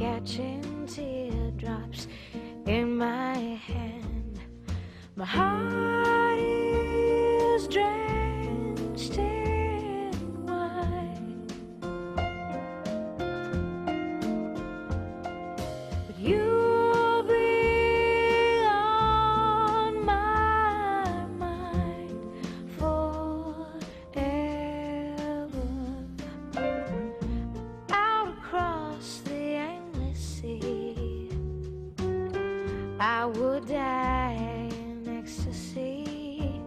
catching teardrops in my hand. My heart is drenched I would die in ecstasy,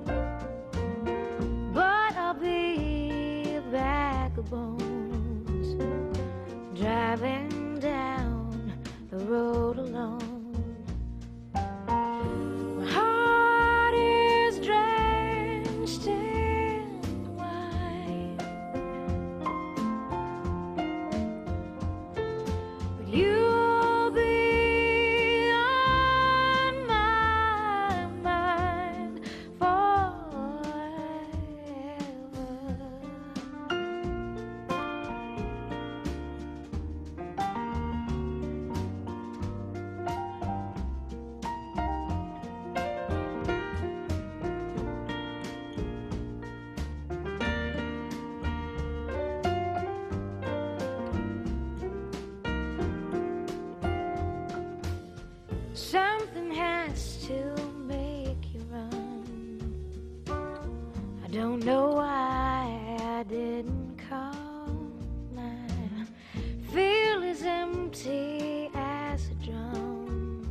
but I'll be bag bones driving down the road alone. Something has to make you run. I don't know why I didn't call. My feel as empty as a drum.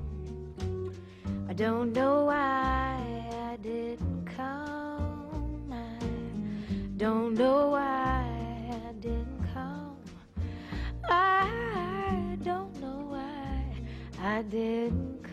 I don't know why I didn't call. My don't know why. I didn't